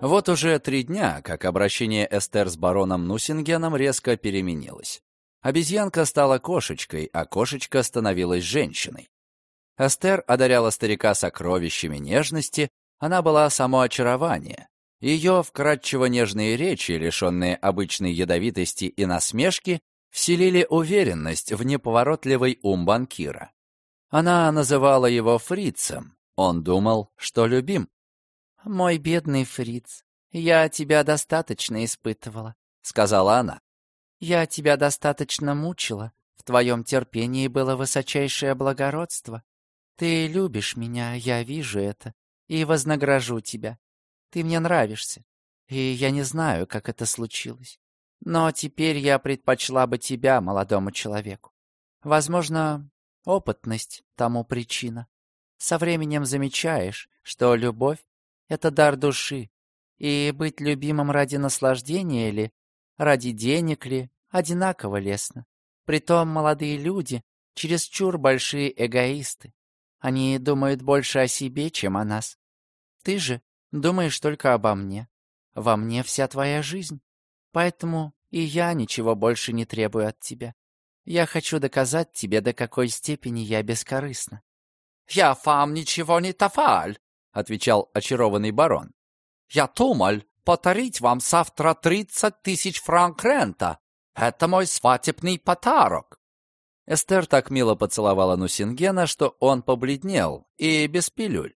Вот уже три дня, как обращение Эстер с бароном Нусингеном резко переменилось. Обезьянка стала кошечкой, а кошечка становилась женщиной. Эстер одаряла старика сокровищами нежности, она была само очарование. Ее вкрадчиво нежные речи, лишенные обычной ядовитости и насмешки, вселили уверенность в неповоротливый ум банкира. Она называла его фрицем. Он думал, что любим. «Мой бедный фриц, я тебя достаточно испытывала», — сказала она. «Я тебя достаточно мучила. В твоем терпении было высочайшее благородство. Ты любишь меня, я вижу это, и вознагражу тебя. Ты мне нравишься, и я не знаю, как это случилось. Но теперь я предпочла бы тебя, молодому человеку. Возможно, опытность тому причина. Со временем замечаешь, что любовь — это дар души, и быть любимым ради наслаждения ли, ради денег ли, одинаково лестно. Притом молодые люди чересчур большие эгоисты. Они думают больше о себе, чем о нас. Ты же думаешь только обо мне. Во мне вся твоя жизнь. Поэтому и я ничего больше не требую от тебя. Я хочу доказать тебе, до какой степени я бескорыстна». «Я вам ничего не тафаль», — отвечал очарованный барон. «Я думал подарить вам завтра тридцать тысяч франк рента. Это мой свадебный подарок». Эстер так мило поцеловала Нусингена, что он побледнел, и без пилюль.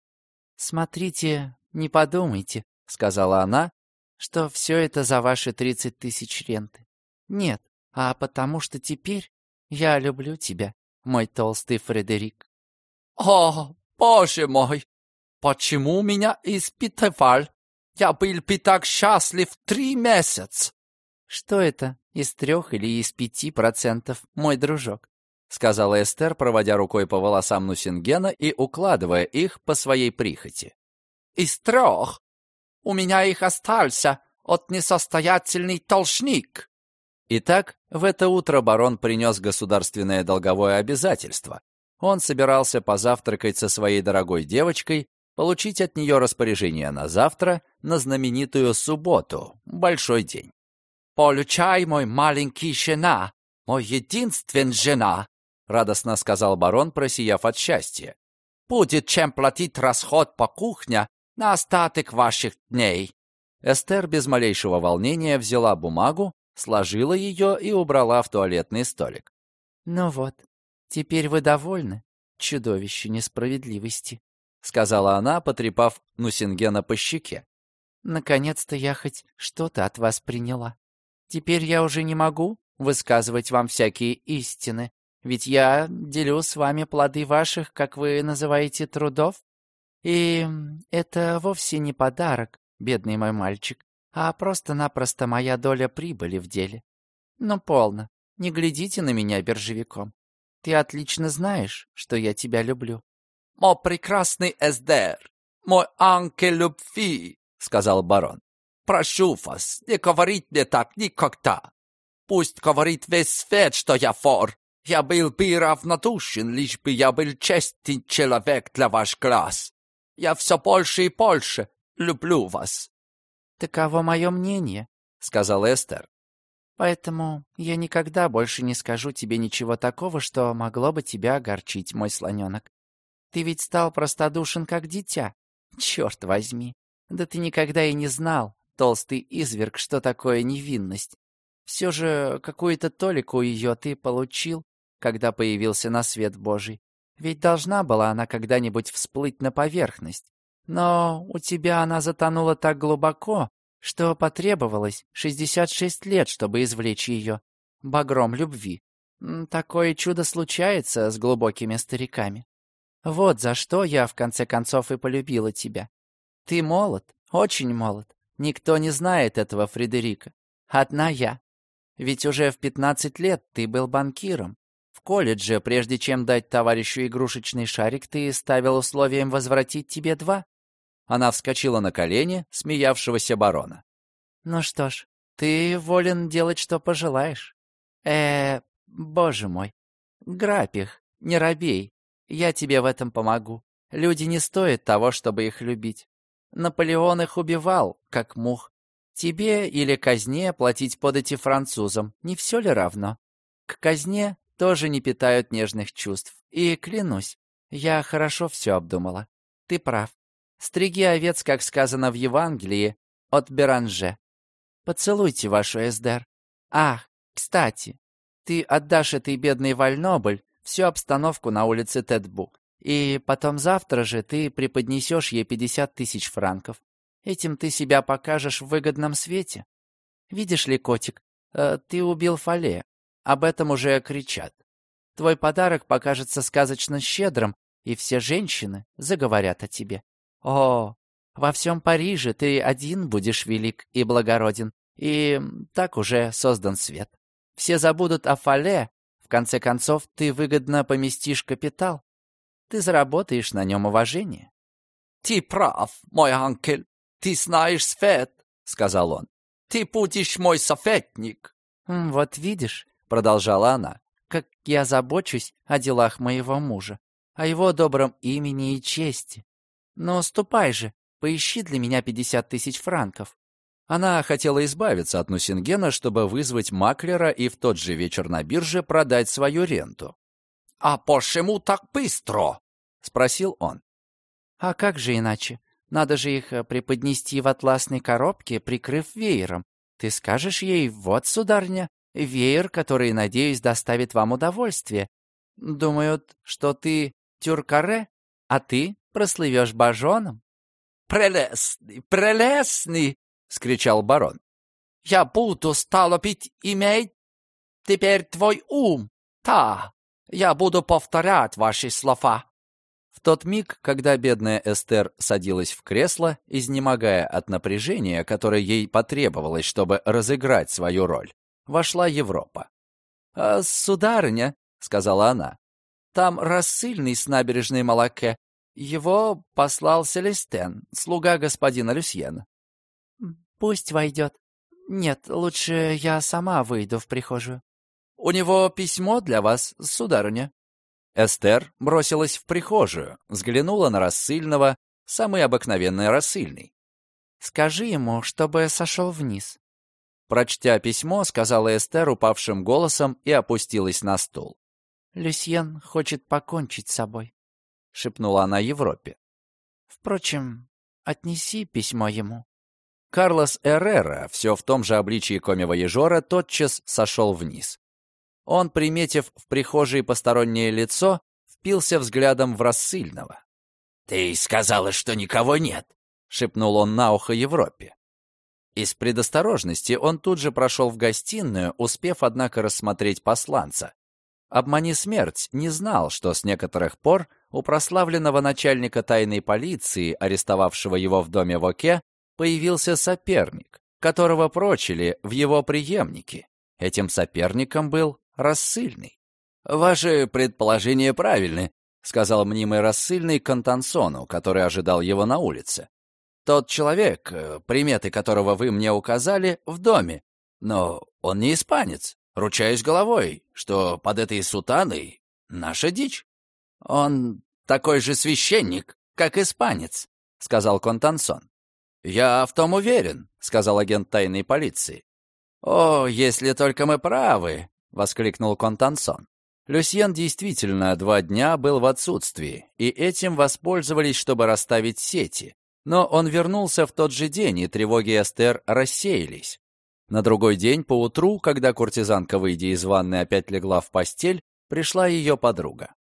«Смотрите, не подумайте», — сказала она, что все это за ваши тридцать тысяч ренты. Нет, а потому что теперь я люблю тебя, мой толстый Фредерик. О, боже мой! Почему меня испытывал? Я был бы так счастлив три месяца. Что это, из трех или из пяти процентов, мой дружок? сказала Эстер, проводя рукой по волосам Нусингена и укладывая их по своей прихоти. «Из трех? У меня их остался от несостоятельный толшник». Итак, в это утро барон принес государственное долговое обязательство. Он собирался позавтракать со своей дорогой девочкой, получить от нее распоряжение на завтра, на знаменитую субботу, большой день. «Получай, мой маленький жена, мой единственный жена», радостно сказал барон, просияв от счастья. «Будет чем платить расход по кухне на остаток ваших дней». Эстер без малейшего волнения взяла бумагу, сложила ее и убрала в туалетный столик. «Ну вот, теперь вы довольны, чудовище несправедливости», — сказала она, потрепав Нусингена по щеке. «Наконец-то я хоть что-то от вас приняла. Теперь я уже не могу высказывать вам всякие истины, ведь я делю с вами плоды ваших, как вы называете, трудов. И это вовсе не подарок, бедный мой мальчик, а просто-напросто моя доля прибыли в деле. Но полно, не глядите на меня биржевиком. Ты отлично знаешь, что я тебя люблю. «Мой прекрасный Эсдер, мой ангел любви», — сказал барон. «Прошу вас, не говорить мне так никогда. Пусть говорит весь свет, что я фор. Я был бы равнодушен, лишь бы я был честный человек для ваш глаз. Я все больше и больше люблю вас». «Таково мое мнение», — сказал Эстер. «Поэтому я никогда больше не скажу тебе ничего такого, что могло бы тебя огорчить, мой слоненок. Ты ведь стал простодушен, как дитя. Черт возьми, да ты никогда и не знал, толстый изверг, что такое невинность. Все же какую-то толику ее ты получил, когда появился на свет Божий. Ведь должна была она когда-нибудь всплыть на поверхность. Но у тебя она затонула так глубоко, что потребовалось 66 лет, чтобы извлечь ее багром любви. Такое чудо случается с глубокими стариками. Вот за что я, в конце концов, и полюбила тебя. Ты молод, очень молод. Никто не знает этого, Фредерика. Одна я. Ведь уже в 15 лет ты был банкиром колледже, прежде чем дать товарищу игрушечный шарик, ты ставил условием возвратить тебе два?» Она вскочила на колени смеявшегося барона. «Ну что ж, ты волен делать, что пожелаешь. э боже мой, грабь их, не робей, Я тебе в этом помогу. Люди не стоят того, чтобы их любить. Наполеон их убивал, как мух. Тебе или казне платить подати французам, не все ли равно? К казне тоже не питают нежных чувств. И клянусь, я хорошо все обдумала. Ты прав. Стриги овец, как сказано в Евангелии, от Беранже. Поцелуйте вашу Эсдер. Ах, кстати, ты отдашь этой бедной Вальнобль всю обстановку на улице Тедбу. И потом завтра же ты преподнесешь ей 50 тысяч франков. Этим ты себя покажешь в выгодном свете. Видишь ли, котик, э, ты убил Фале. Об этом уже кричат. Твой подарок покажется сказочно щедрым, и все женщины заговорят о тебе. О, во всем Париже ты один будешь велик и благороден, и так уже создан свет. Все забудут о Фале, в конце концов ты выгодно поместишь капитал. Ты заработаешь на нем уважение. «Ты прав, мой анкель, ты знаешь свет», — сказал он. «Ты будешь мой советник». «Вот видишь», — продолжала она, — «как я забочусь о делах моего мужа, о его добром имени и чести. Но ступай же, поищи для меня пятьдесят тысяч франков». Она хотела избавиться от Нусингена, чтобы вызвать маклера и в тот же вечер на бирже продать свою ренту. «А почему так быстро?» — спросил он. «А как же иначе? Надо же их э, преподнести в атласной коробке, прикрыв веером. Ты скажешь ей, вот, сударня, веер, который, надеюсь, доставит вам удовольствие. Думают, что ты тюркаре, а ты прослывешь бажоном». «Прелестный, прелестный!» — скричал барон. «Я буду, стало быть, иметь теперь твой ум. Да, я буду повторять ваши слова». В тот миг, когда бедная Эстер садилась в кресло, изнемогая от напряжения, которое ей потребовалось, чтобы разыграть свою роль, вошла Европа. «А, «Сударыня», — сказала она, — «там рассыльный с набережной Малаке. Его послал Селестен, слуга господина Люсьена». «Пусть войдет. Нет, лучше я сама выйду в прихожую». «У него письмо для вас, сударыня». Эстер бросилась в прихожую, взглянула на рассыльного, самый обыкновенный рассыльный. «Скажи ему, чтобы сошел вниз». Прочтя письмо, сказала Эстер упавшим голосом и опустилась на стул. «Люсьен хочет покончить с собой», — шепнула она Европе. «Впрочем, отнеси письмо ему». Карлос Эррера, все в том же обличии комива-ежора, тотчас сошел вниз. Он, приметив в прихожей постороннее лицо, впился взглядом в рассыльного. «Ты сказала, что никого нет», — шепнул он на ухо Европе. Из предосторожности он тут же прошел в гостиную, успев, однако, рассмотреть посланца. Обмани смерть не знал, что с некоторых пор у прославленного начальника тайной полиции, арестовавшего его в доме в Оке, появился соперник, которого прочили в его преемнике. Этим соперником был рассыльный. «Ваши предположения правильны», — сказал мнимый рассыльный Контансону, который ожидал его на улице. «Тот человек, э, приметы которого вы мне указали, в доме. Но он не испанец. Ручаюсь головой, что под этой сутаной наша дичь. Он такой же священник, как испанец», — сказал Контансон. «Я в том уверен», — сказал агент тайной полиции. «О, если только мы правы, — воскликнул Контансон. Люсьен действительно два дня был в отсутствии, и этим воспользовались, чтобы расставить сети. Но он вернулся в тот же день, и тревоги Эстер рассеялись. На другой день поутру, когда куртизанка, выйдя из ванны, опять легла в постель, пришла ее подруга.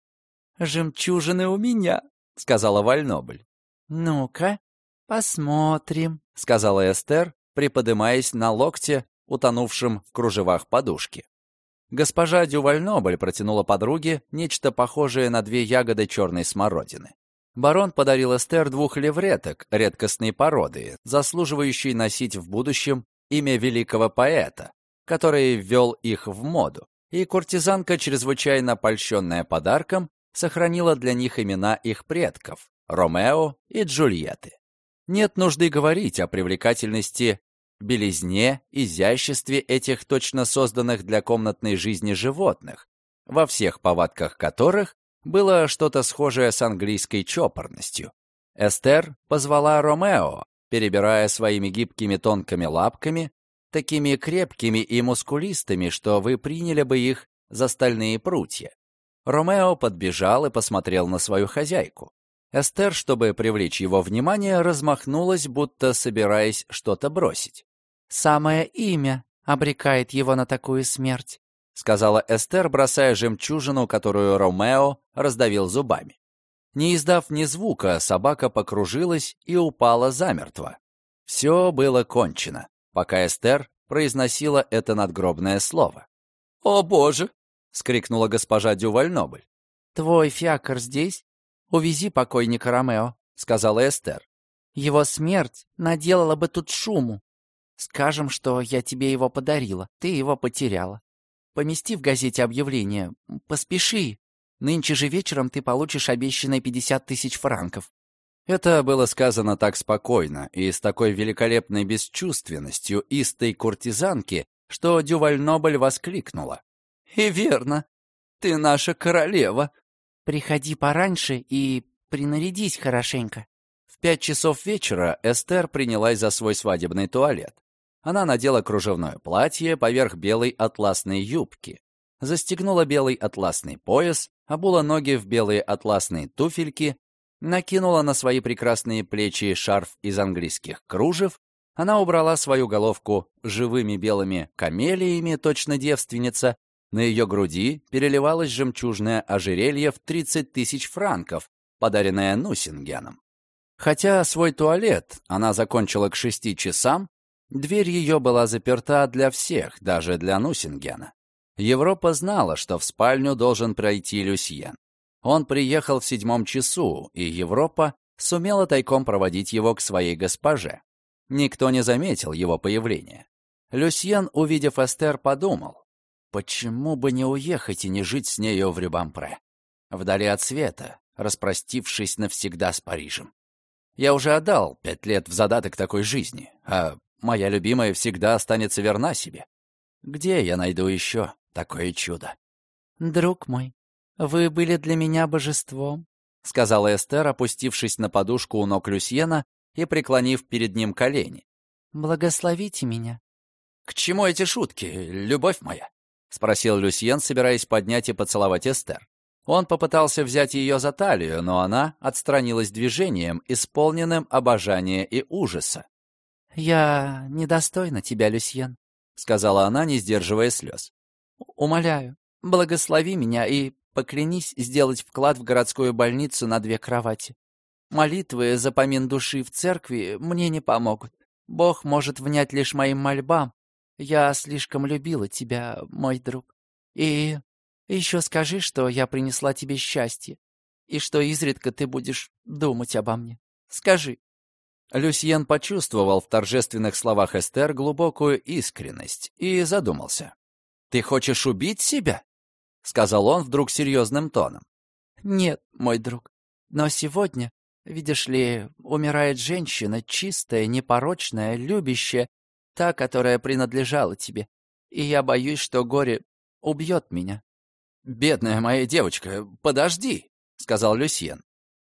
«Жемчужины у меня», — сказала Вальнобль. «Ну-ка, посмотрим», — сказала Эстер, приподымаясь на локте, утонувшем в кружевах подушки. Госпожа Дювальнобль протянула подруге нечто похожее на две ягоды черной смородины. Барон подарил Эстер двух левреток редкостной породы, заслуживающей носить в будущем имя великого поэта, который ввел их в моду, и куртизанка, чрезвычайно польщенная подарком, сохранила для них имена их предков — Ромео и Джульетты. Нет нужды говорить о привлекательности белизне, изяществе этих точно созданных для комнатной жизни животных, во всех повадках которых было что-то схожее с английской чопорностью. Эстер позвала Ромео, перебирая своими гибкими тонкими лапками, такими крепкими и мускулистыми, что вы приняли бы их за стальные прутья. Ромео подбежал и посмотрел на свою хозяйку. Эстер, чтобы привлечь его внимание, размахнулась, будто собираясь что-то бросить. «Самое имя обрекает его на такую смерть», сказала Эстер, бросая жемчужину, которую Ромео раздавил зубами. Не издав ни звука, собака покружилась и упала замертво. Все было кончено, пока Эстер произносила это надгробное слово. «О, Боже!» — скрикнула госпожа Дювальнобль. «Твой фиакр здесь? Увези покойника Ромео», — сказала Эстер. «Его смерть наделала бы тут шуму. Скажем, что я тебе его подарила, ты его потеряла. Помести в газете объявление. Поспеши. Нынче же вечером ты получишь обещанные пятьдесят тысяч франков». Это было сказано так спокойно и с такой великолепной бесчувственностью истой куртизанки, что Дювальнобль воскликнула. «И верно, ты наша королева». «Приходи пораньше и принарядись хорошенько». В пять часов вечера Эстер принялась за свой свадебный туалет. Она надела кружевное платье поверх белой атласной юбки, застегнула белый атласный пояс, обула ноги в белые атласные туфельки, накинула на свои прекрасные плечи шарф из английских кружев, она убрала свою головку живыми белыми камелиями, точно девственница, на ее груди переливалось жемчужное ожерелье в 30 тысяч франков, подаренное Нусингеном. Хотя свой туалет она закончила к шести часам, дверь ее была заперта для всех, даже для Нусингена. Европа знала, что в спальню должен пройти Люсьен. Он приехал в седьмом часу, и Европа сумела тайком проводить его к своей госпоже. Никто не заметил его появления. Люсьен, увидев Эстер, подумал, почему бы не уехать и не жить с нею в Рюбампре, вдали от света, распростившись навсегда с Парижем. Я уже отдал пять лет в задаток такой жизни, а моя любимая всегда останется верна себе. Где я найду еще такое чудо? «Друг мой, вы были для меня божеством», — сказала Эстер, опустившись на подушку у ног Люсьена и преклонив перед ним колени. «Благословите меня». «К чему эти шутки, любовь моя?» — спросил Люсьен, собираясь поднять и поцеловать Эстер. Он попытался взять ее за талию, но она отстранилась движением, исполненным обожания и ужаса. «Я недостойна тебя, Люсьен», — сказала она, не сдерживая слез. «Умоляю, благослови меня и поклянись сделать вклад в городскую больницу на две кровати. Молитвы за помин души в церкви мне не помогут. Бог может внять лишь моим мольбам. Я слишком любила тебя, мой друг. И еще скажи, что я принесла тебе счастье, и что изредка ты будешь думать обо мне. Скажи». Люсьен почувствовал в торжественных словах Эстер глубокую искренность и задумался. «Ты хочешь убить себя?» — сказал он вдруг серьезным тоном. «Нет, мой друг, но сегодня Видишь ли, умирает женщина, чистая, непорочная, любящая, та, которая принадлежала тебе. И я боюсь, что горе убьет меня». «Бедная моя девочка, подожди», — сказал Люсьен.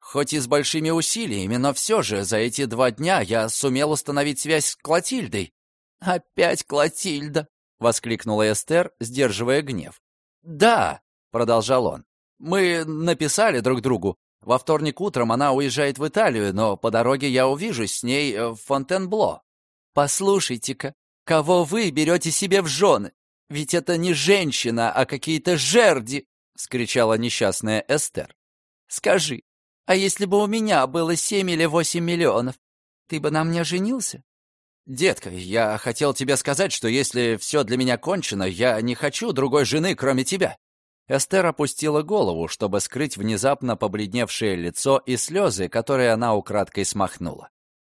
«Хоть и с большими усилиями, но все же за эти два дня я сумел установить связь с Клотильдой». «Опять Клотильда!» — воскликнула Эстер, сдерживая гнев. «Да», — продолжал он, — «мы написали друг другу, во вторник утром она уезжает в Италию, но по дороге я увижусь с ней э, в Фонтенбло. Послушайте-ка, кого вы берете себе в жены? Ведь это не женщина, а какие-то жерди!» — скричала несчастная Эстер. «Скажи, а если бы у меня было семь или восемь миллионов, ты бы на мне женился?» «Детка, я хотел тебе сказать, что если все для меня кончено, я не хочу другой жены, кроме тебя. Эстер опустила голову, чтобы скрыть внезапно побледневшее лицо и слезы, которые она украдкой смахнула.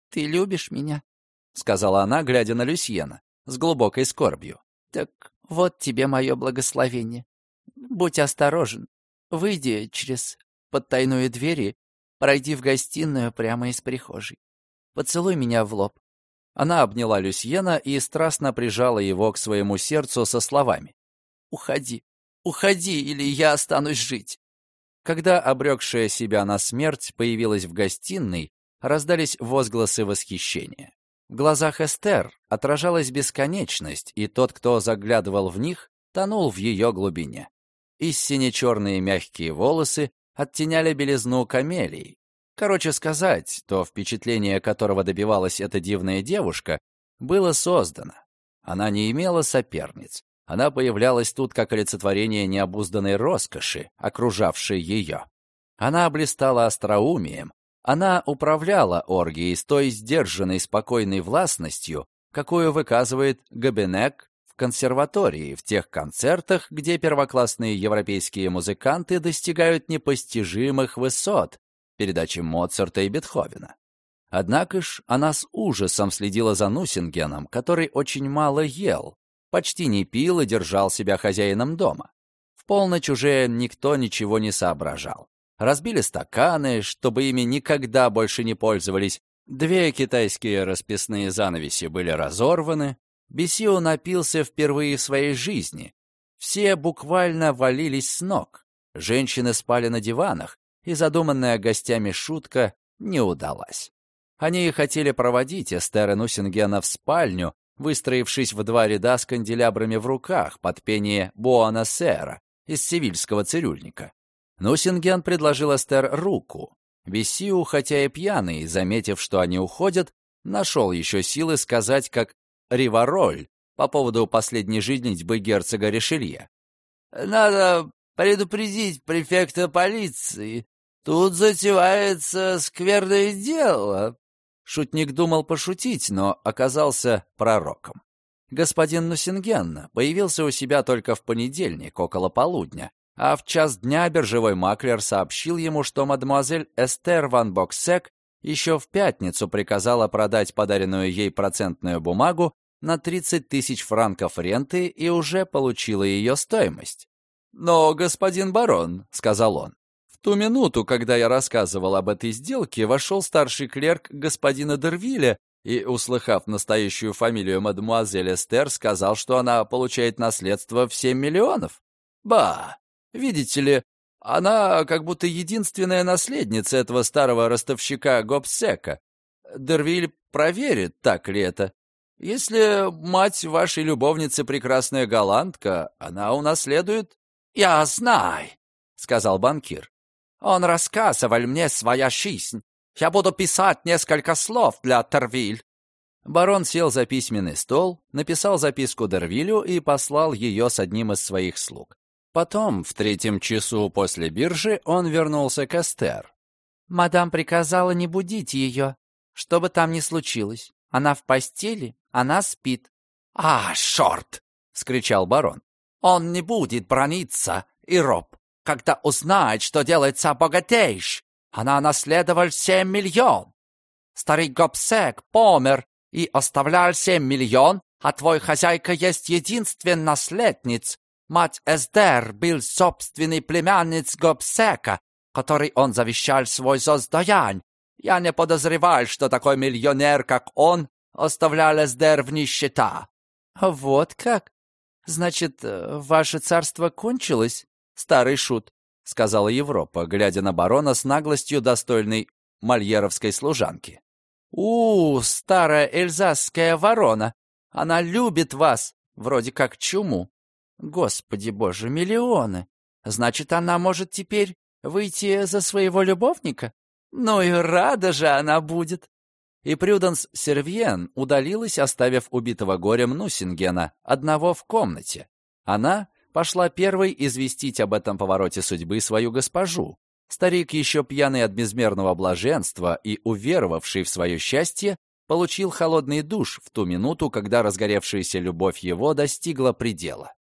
«Ты любишь меня?» — сказала она, глядя на Люсьена, с глубокой скорбью. «Так вот тебе мое благословение. Будь осторожен. Выйди через подтайную дверь и пройди в гостиную прямо из прихожей. Поцелуй меня в лоб». Она обняла Люсьена и страстно прижала его к своему сердцу со словами. «Уходи, Уходи, или я останусь жить. Когда обрекшая себя на смерть появилась в гостиной, раздались возгласы восхищения. В глазах Эстер отражалась бесконечность, и тот, кто заглядывал в них, тонул в ее глубине. Истине черные мягкие волосы оттеняли белизну камелий. Короче сказать, то впечатление, которого добивалась эта дивная девушка, было создано. Она не имела соперниц. Она появлялась тут как олицетворение необузданной роскоши, окружавшей ее. Она блистала остроумием, она управляла оргией с той сдержанной спокойной властностью, какую выказывает Габенек в консерватории, в тех концертах, где первоклассные европейские музыканты достигают непостижимых высот, передачи Моцарта и Бетховена. Однако ж она с ужасом следила за Нусингеном, который очень мало ел, почти не пил и держал себя хозяином дома. В полночь уже никто ничего не соображал. Разбили стаканы, чтобы ими никогда больше не пользовались. Две китайские расписные занавеси были разорваны. Бесио напился впервые в своей жизни. Все буквально валились с ног. Женщины спали на диванах, и задуманная гостями шутка не удалась. Они хотели проводить Эстера Нусингена в спальню, выстроившись в два ряда с канделябрами в руках под пение Буана Сера из севильского цирюльника. Нусинген предложил Эстер руку. Бесиу, хотя и пьяный, заметив, что они уходят, нашел еще силы сказать, как Ривароль по поводу последней женитьбы герцога Ришелье. «Надо предупредить префекта полиции. Тут затевается скверное дело». Шутник думал пошутить, но оказался пророком. Господин Нусинген появился у себя только в понедельник, около полудня, а в час дня биржевой маклер сообщил ему, что мадемуазель Эстер ван Боксек еще в пятницу приказала продать подаренную ей процентную бумагу на 30 тысяч франков ренты и уже получила ее стоимость. «Но, господин барон», — сказал он, — «в ту минуту, когда я рассказывал об этой сделке, вошел старший клерк господина Дервиля и, услыхав настоящую фамилию мадемуазель Эстер, сказал, что она получает наследство в 7 миллионов. Ба! Видите ли, она как будто единственная наследница этого старого ростовщика Гобсека. Дервиль проверит, так ли это. Если мать вашей любовницы прекрасная голландка, она унаследует... — Я знаю, — сказал банкир. — Он рассказывал мне своя жизнь. Я буду писать несколько слов для Тервиль. Барон сел за письменный стол, написал записку Дервилю и послал ее с одним из своих слуг. Потом, в третьем часу после биржи, он вернулся к Эстер. «Мадам приказала не будить ее, что бы там ни случилось. Она в постели, она спит». «А, шорт!» — скричал барон. «Он не будет брониться, и роб, когда узнает, что делается богатейш. Она наследовал семь миллион. Старый Гобсек помер и оставлял семь миллион, а твой хозяйка есть единственный наследниц, Мать Эсдер был собственный племянниц Гобсека, который он завещал свой состоянь. Я не подозревал, что такой миллионер, как он, оставлял Эсдер в нищета». «Вот как? Значит, э, ваше царство кончилось, старый шут?» — сказала Европа, глядя на барона с наглостью достойной мольеровской служанки. «У, старая эльзасская ворона! Она любит вас, вроде как чуму. Господи боже, миллионы! Значит, она может теперь выйти за своего любовника? Ну и рада же она будет!» И Прюданс Сервьен удалилась, оставив убитого горем Нусингена, одного в комнате. Она пошла первой известить об этом повороте судьбы свою госпожу. Старик, еще пьяный от безмерного блаженства и уверовавший в свое счастье, получил холодный душ в ту минуту, когда разгоревшаяся любовь его достигла предела.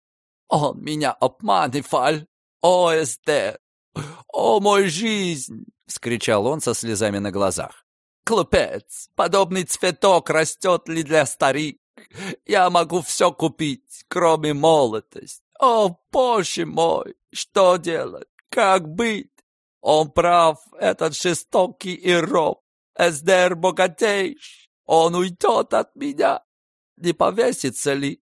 Он меня обманывал! О, Эстер! О, мой жизнь!» — вскричал он со слезами на глазах. «Клопец, подобный цветок растет ли для старик? Я могу все купить, кроме молодости. О, боже мой, что делать? Как быть? Он прав, этот жестокий и роб. Эсдер богатейш, он уйдет от меня. Не повесится ли?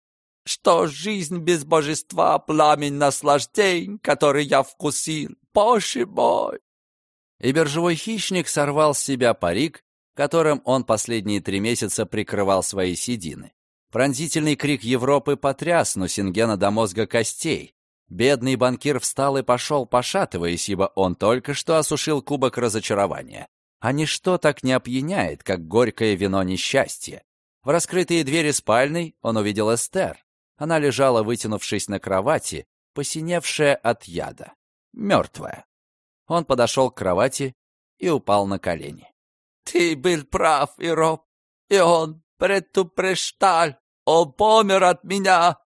что жизнь без божества, пламень наслаждений, который я вкусил, боже мой!» И биржевой хищник сорвал с себя парик, которым он последние три месяца прикрывал свои седины. Пронзительный крик Европы потряс Нусингена до мозга костей. Бедный банкир встал и пошел, пошатываясь, ибо он только что осушил кубок разочарования. А ничто так не опьяняет, как горькое вино несчастья. В раскрытые двери спальной он увидел Эстер. Она лежала, вытянувшись на кровати, посиневшая от яда, мертвая. Он подошел к кровати и упал на колени. «Ты был прав, Ироп, и он предупреждал, он помер от меня!»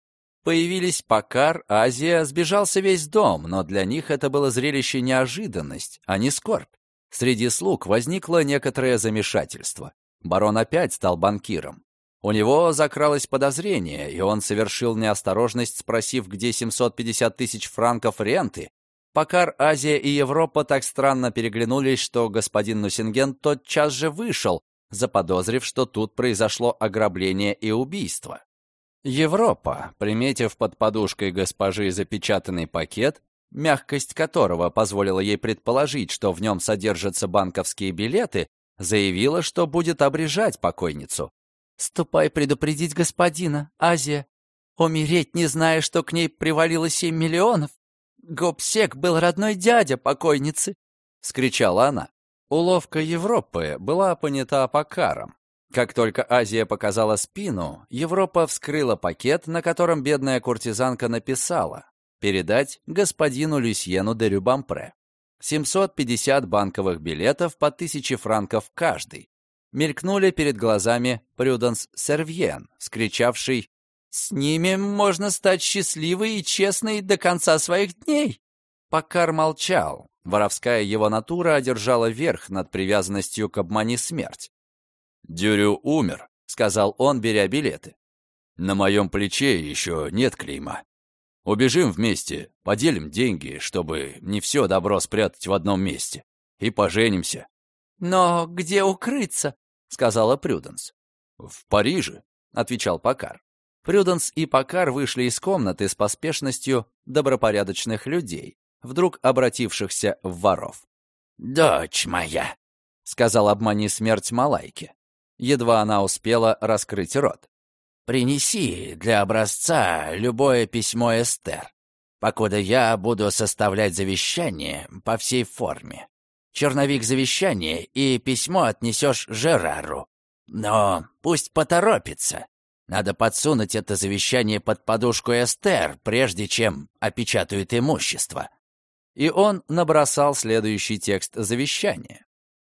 Появились Пакар, Азия, сбежался весь дом, но для них это было зрелище неожиданность, а не скорбь. Среди слуг возникло некоторое замешательство. Барон опять стал банкиром. У него закралось подозрение, и он совершил неосторожность, спросив, где 750 тысяч франков ренты. Пакар, Азия и Европа так странно переглянулись, что господин Нусинген тотчас же вышел, заподозрив, что тут произошло ограбление и убийство. Европа, приметив под подушкой госпожи запечатанный пакет, мягкость которого позволила ей предположить, что в нем содержатся банковские билеты, заявила, что будет обрежать покойницу. «Ступай предупредить господина, Азия. Умереть, не зная, что к ней привалило семь миллионов? Гобсек был родной дядя покойницы!» — скричала она. Уловка Европы была понята по. Как только Азия показала спину, Европа вскрыла пакет, на котором бедная куртизанка написала «Передать господину Люсьену де Рюбампре». 750 банковых билетов по 1000 франков каждый. Мелькнули перед глазами Прюданс Сервьен, скричавший «С ними можно стать счастливой и честной до конца своих дней!» Покар молчал. Воровская его натура одержала верх над привязанностью к обмани смерть. «Дюрю умер», — сказал он, беря билеты. «На моем плече еще нет клейма. Убежим вместе, поделим деньги, чтобы не все добро спрятать в одном месте. И поженимся». «Но где укрыться?» — сказала Прюденс. «В Париже», — отвечал Покар. Прюденс и Покар вышли из комнаты с поспешностью добропорядочных людей, вдруг обратившихся в воров. «Дочь моя», — сказал обмани смерть Малайки едва она успела раскрыть рот. «Принеси для образца любое письмо Эстер, покуда я буду составлять завещание по всей форме. Черновик завещания и письмо отнесешь Жерару. Но пусть поторопится. Надо подсунуть это завещание под подушку Эстер, прежде чем опечатают имущество». И он набросал следующий текст завещания.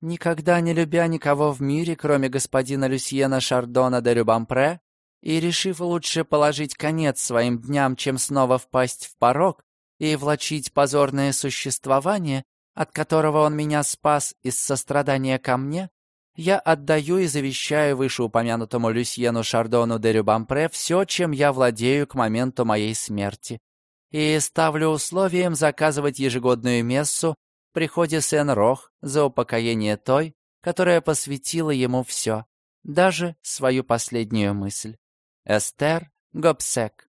Никогда не любя никого в мире, кроме господина Люсьена Шардона де Рюбампре, и решив лучше положить конец своим дням, чем снова впасть в порог и влачить позорное существование, от которого он меня спас из сострадания ко мне, я отдаю и завещаю вышеупомянутому Люсьену Шардону де Рюбампре все, чем я владею к моменту моей смерти, и ставлю условием заказывать ежегодную мессу приходе Сен-Рох за упокоение той, которая посвятила ему все, даже свою последнюю мысль. Эстер Гобсек.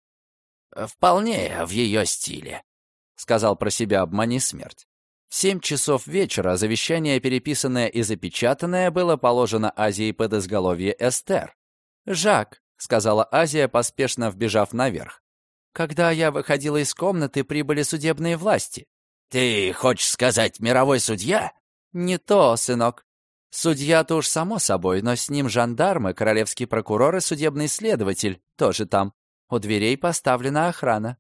«Вполне в ее стиле», — сказал про себя «Обмани смерть». В семь часов вечера завещание, переписанное и запечатанное, было положено Азии под изголовье Эстер. «Жак», — сказала Азия, поспешно вбежав наверх. «Когда я выходила из комнаты, прибыли судебные власти. «Ты хочешь сказать мировой судья?» «Не то, сынок. Судья-то уж само собой, но с ним жандармы, королевский прокурор и судебный следователь тоже там. У дверей поставлена охрана».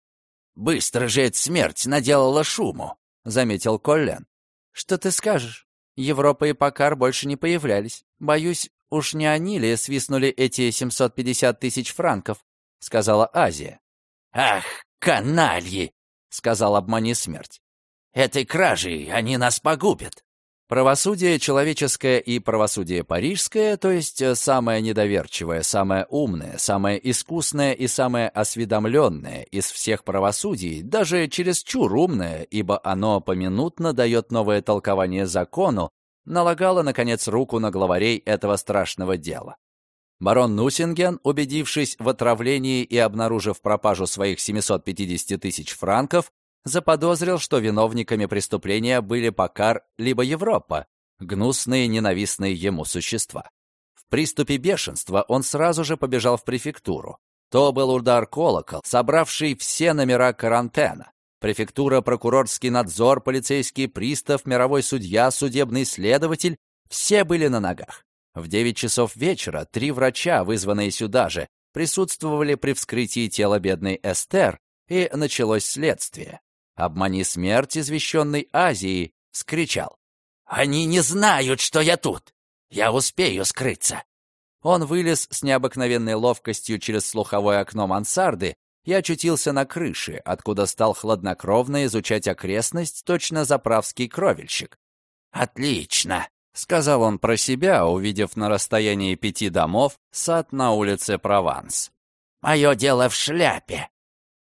«Быстро же эта смерть наделала шуму», — заметил Коллен. «Что ты скажешь? Европа и Покар больше не появлялись. Боюсь, уж не они ли свистнули эти 750 тысяч франков?» — сказала Азия. «Ах, канальи!» — сказал обмани смерть. Этой кражей они нас погубят. Правосудие человеческое и правосудие парижское, то есть э, самое недоверчивое, самое умное, самое искусное и самое осведомленное из всех правосудий, даже чересчур умное, ибо оно поминутно дает новое толкование закону, налагало, наконец, руку на главарей этого страшного дела. Барон Нусинген, убедившись в отравлении и обнаружив пропажу своих 750 тысяч франков, заподозрил, что виновниками преступления были Покар либо Европа, гнусные ненавистные ему существа. В приступе бешенства он сразу же побежал в префектуру. То был удар колокол, собравший все номера карантена. Префектура, прокурорский надзор, полицейский пристав, мировой судья, судебный следователь — все были на ногах. В 9 часов вечера три врача, вызванные сюда же, присутствовали при вскрытии тела бедной Эстер, и началось следствие. «Обмани смерть, извещенной Азии!» — скричал. «Они не знают, что я тут! Я успею скрыться!» Он вылез с необыкновенной ловкостью через слуховое окно мансарды и очутился на крыше, откуда стал хладнокровно изучать окрестность точно заправский кровельщик. «Отлично!» — сказал он про себя, увидев на расстоянии пяти домов сад на улице Прованс. «Мое дело в шляпе!»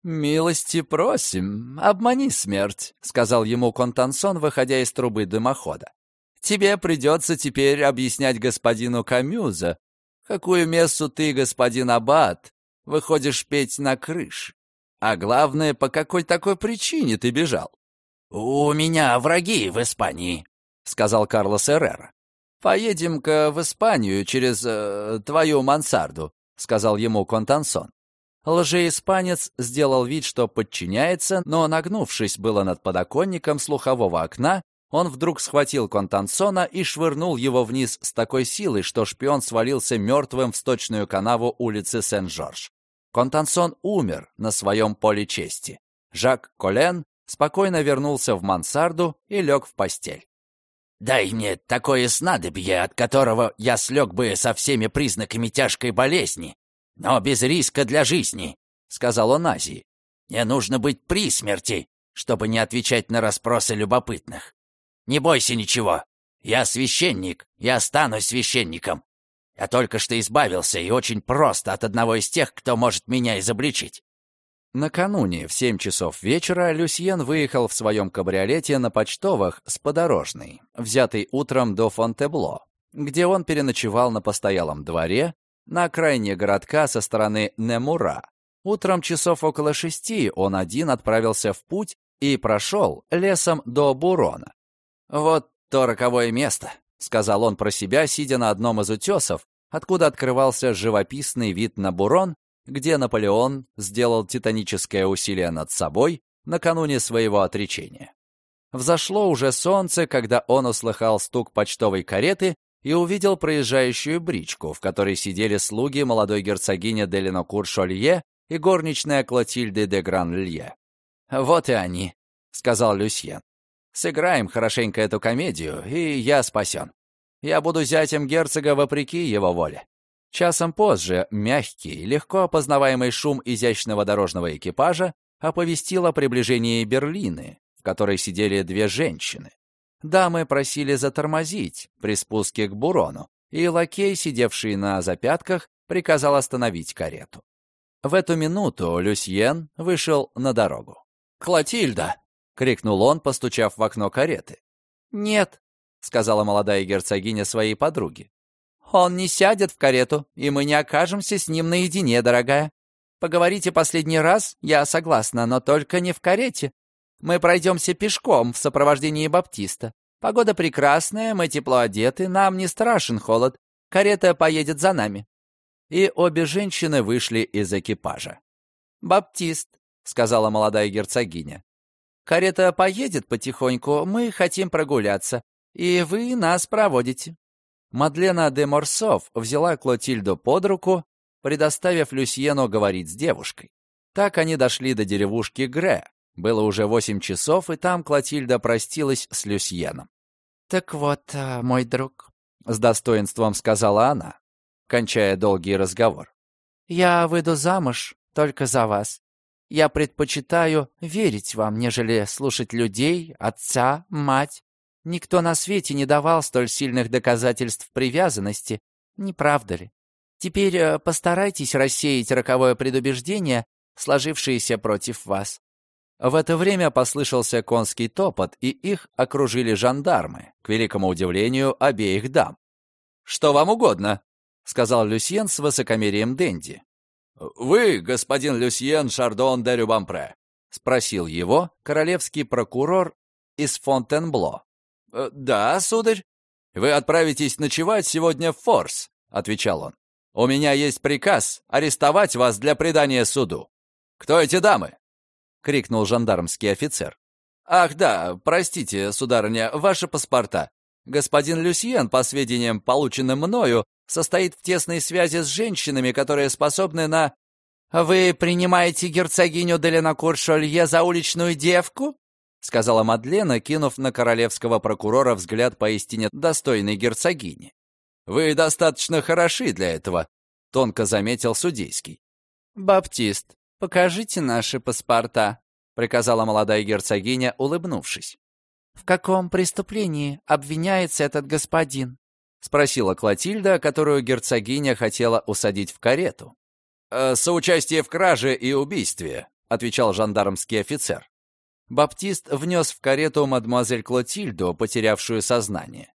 «Милости просим, обмани смерть», — сказал ему Контансон, выходя из трубы дымохода. «Тебе придется теперь объяснять господину Камюза, какую мессу ты, господин Аббат, выходишь петь на крыш. А главное, по какой такой причине ты бежал?» «У меня враги в Испании», — сказал Карлос Эррера. «Поедем-ка в Испанию через э, твою мансарду», — сказал ему Контансон. Лжеиспанец сделал вид, что подчиняется, но, нагнувшись было над подоконником слухового окна, он вдруг схватил Контансона и швырнул его вниз с такой силой, что шпион свалился мертвым в сточную канаву улицы Сен-Жорж. Контансон умер на своем поле чести. Жак Колен спокойно вернулся в мансарду и лег в постель. «Дай мне такое снадобье, от которого я слег бы со всеми признаками тяжкой болезни, но без риска для жизни», — сказал он Азии. «Мне нужно быть при смерти, чтобы не отвечать на расспросы любопытных. Не бойся ничего. Я священник, я останусь священником. Я только что избавился и очень просто от одного из тех, кто может меня изобличить». Накануне в семь часов вечера Люсьен выехал в своем кабриолете на почтовых с подорожной, взятой утром до Фонтебло, где он переночевал на постоялом дворе на окраине городка со стороны Немура. Утром часов около шести он один отправился в путь и прошел лесом до Бурона. «Вот то роковое место», — сказал он про себя, сидя на одном из утесов, откуда открывался живописный вид на Бурон, где Наполеон сделал титаническое усилие над собой накануне своего отречения. Взошло уже солнце, когда он услыхал стук почтовой кареты и увидел проезжающую бричку, в которой сидели слуги молодой герцогини Делинокур Шолье и горничная Клотильды де Гран-Лье. «Вот и они», — сказал Люсьен. «Сыграем хорошенько эту комедию, и я спасен. Я буду зятем герцога вопреки его воле». Часом позже мягкий, легко опознаваемый шум изящного дорожного экипажа оповестил о приближении Берлины, в которой сидели две женщины. Дамы просили затормозить при спуске к Бурону, и лакей, сидевший на запятках, приказал остановить карету. В эту минуту Люсьен вышел на дорогу. «Клотильда!» — крикнул он, постучав в окно кареты. «Нет», — сказала молодая герцогиня своей подруге. «Он не сядет в карету, и мы не окажемся с ним наедине, дорогая. Поговорите последний раз, я согласна, но только не в карете. Мы пройдемся пешком в сопровождении Баптиста. Погода прекрасная, мы тепло одеты, нам не страшен холод. Карета поедет за нами». И обе женщины вышли из экипажа. «Баптист», — сказала молодая герцогиня, — «карета поедет потихоньку, мы хотим прогуляться, и вы нас проводите». Мадлена де Морсов взяла Клотильду под руку, предоставив Люсьену говорить с девушкой. Так они дошли до деревушки Гре, было уже восемь часов, и там Клотильда простилась с Люсьеном. «Так вот, а, мой друг», — с достоинством сказала она, кончая долгий разговор. «Я выйду замуж только за вас. Я предпочитаю верить вам, нежели слушать людей, отца, мать. Никто на свете не давал столь сильных доказательств привязанности, не правда ли? Теперь э, постарайтесь рассеять роковое предубеждение, сложившееся против вас. В это время послышался конский топот, и их окружили жандармы, к великому удивлению обеих дам. «Что вам угодно?» — сказал Люсьен с высокомерием Дэнди. «Вы, господин Люсьен Шардон де Рюбампре», — спросил его королевский прокурор из Фонтенбло. «Э, «Да, сударь. Вы отправитесь ночевать сегодня в Форс», — отвечал он. «У меня есть приказ арестовать вас для предания суду». «Кто эти дамы?» — крикнул жандармский офицер. «Ах да, простите, сударыня, ваши паспорта. Господин Люсьен, по сведениям, полученным мною, состоит в тесной связи с женщинами, которые способны на...» «Вы принимаете герцогиню Деленакур-Шолье за уличную девку?» — сказала Мадлена, кинув на королевского прокурора взгляд поистине достойной герцогини. «Вы достаточно хороши для этого», — тонко заметил судейский. «Баптист, покажите наши паспорта», — приказала молодая герцогиня, улыбнувшись. «В каком преступлении обвиняется этот господин?» — спросила Клотильда, которую герцогиня хотела усадить в карету. «Э, «Соучастие в краже и убийстве», — отвечал жандармский офицер. Баптист внес в карету мадемуазель Клотильду, потерявшую сознание.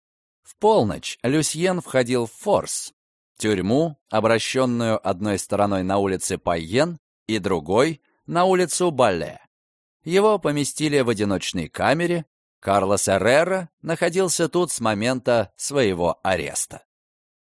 В полночь Люсьен входил в Форс, тюрьму, обращенную одной стороной на улице Пайен и другой — на улицу Балле. Его поместили в одиночной камере. Карлос Эррера находился тут с момента своего ареста.